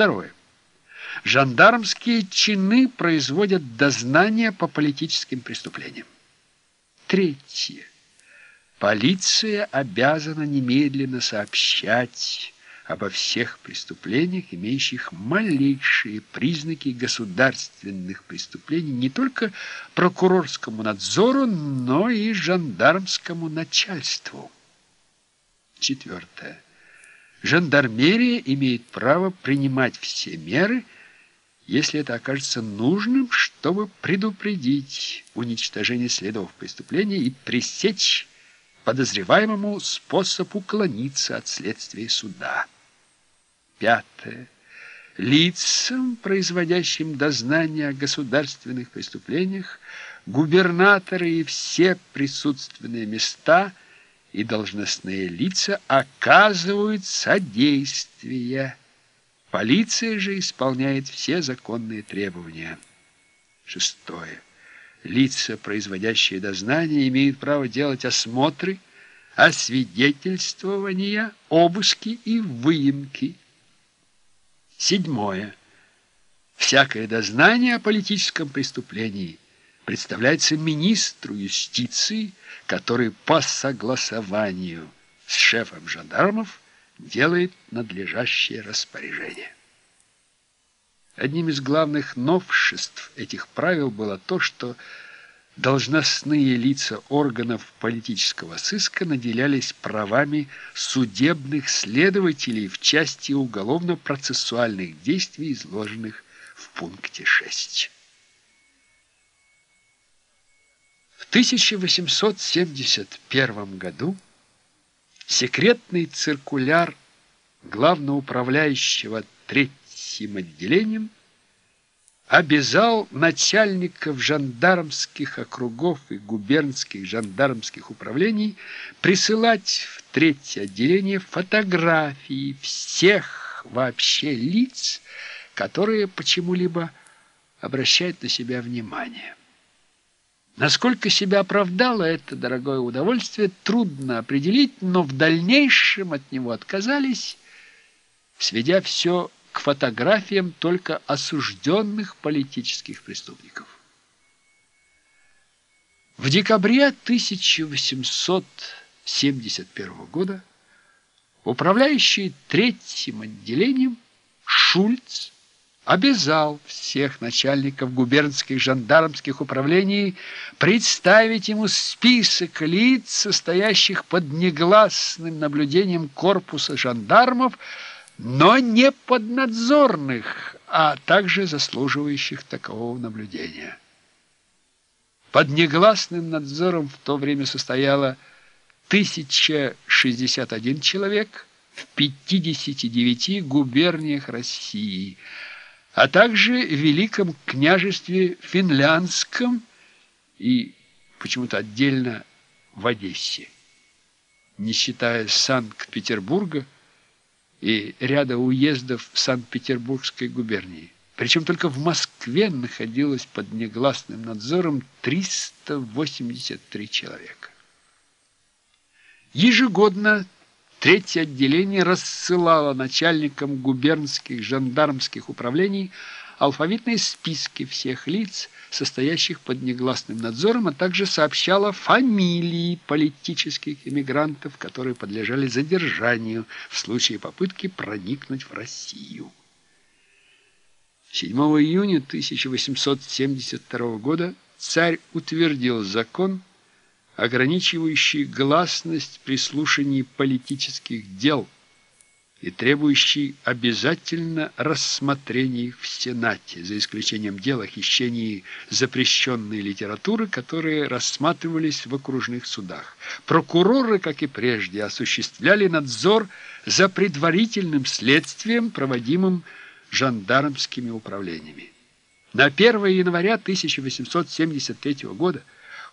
Второе. Жандармские чины производят дознания по политическим преступлениям. Третье. Полиция обязана немедленно сообщать обо всех преступлениях, имеющих малейшие признаки государственных преступлений не только прокурорскому надзору, но и жандармскому начальству. Четвертое. Жандармерия имеет право принимать все меры, если это окажется нужным, чтобы предупредить уничтожение следов преступления и пресечь подозреваемому способ уклониться от следствия суда. Пятое. Лицам, производящим дознание о государственных преступлениях, губернаторы и все присутственные места и должностные лица оказывают содействие. Полиция же исполняет все законные требования. Шестое. Лица, производящие дознание, имеют право делать осмотры, освидетельствования, обыски и выемки. Седьмое. Всякое дознание о политическом преступлении представляется министру юстиции, который по согласованию с шефом жандармов делает надлежащее распоряжение. Одним из главных новшеств этих правил было то, что должностные лица органов политического сыска наделялись правами судебных следователей в части уголовно-процессуальных действий, изложенных в пункте 6. 1871 году секретный циркуляр главноуправляющего третьим отделением обязал начальников жандармских округов и губернских жандармских управлений присылать в третье отделение фотографии всех вообще лиц, которые почему-либо обращают на себя внимание. Насколько себя оправдало это дорогое удовольствие, трудно определить, но в дальнейшем от него отказались, сведя все к фотографиям только осужденных политических преступников. В декабре 1871 года управляющий третьим отделением Шульц обязал всех начальников губернских жандармских управлений представить ему список лиц, состоящих под негласным наблюдением корпуса жандармов, но не поднадзорных, а также заслуживающих такового наблюдения. Под негласным надзором в то время состояло 1061 человек в 59 губерниях России, а также в Великом княжестве Финляндском и почему-то отдельно в Одессе. Не считая Санкт-Петербурга, и ряда уездов Санкт-Петербургской губернии. Причем только в Москве находилось под негласным надзором 383 человека. Ежегодно третье отделение рассылало начальникам губернских жандармских управлений алфавитные списки всех лиц, состоящих под негласным надзором, а также сообщала фамилии политических эмигрантов, которые подлежали задержанию в случае попытки проникнуть в Россию. 7 июня 1872 года царь утвердил закон, ограничивающий гласность при слушании политических дел – и требующий обязательно рассмотрения их в Сенате, за исключением дел о хищении запрещенной литературы, которые рассматривались в окружных судах. Прокуроры, как и прежде, осуществляли надзор за предварительным следствием, проводимым жандармскими управлениями. На 1 января 1873 года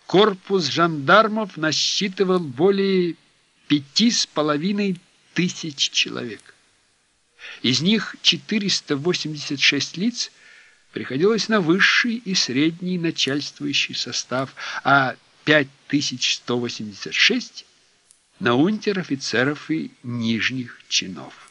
корпус жандармов насчитывал более пяти с половиной тысяч человек. Из них 486 лиц приходилось на высший и средний начальствующий состав, а 5186 на унтер-офицеров и нижних чинов.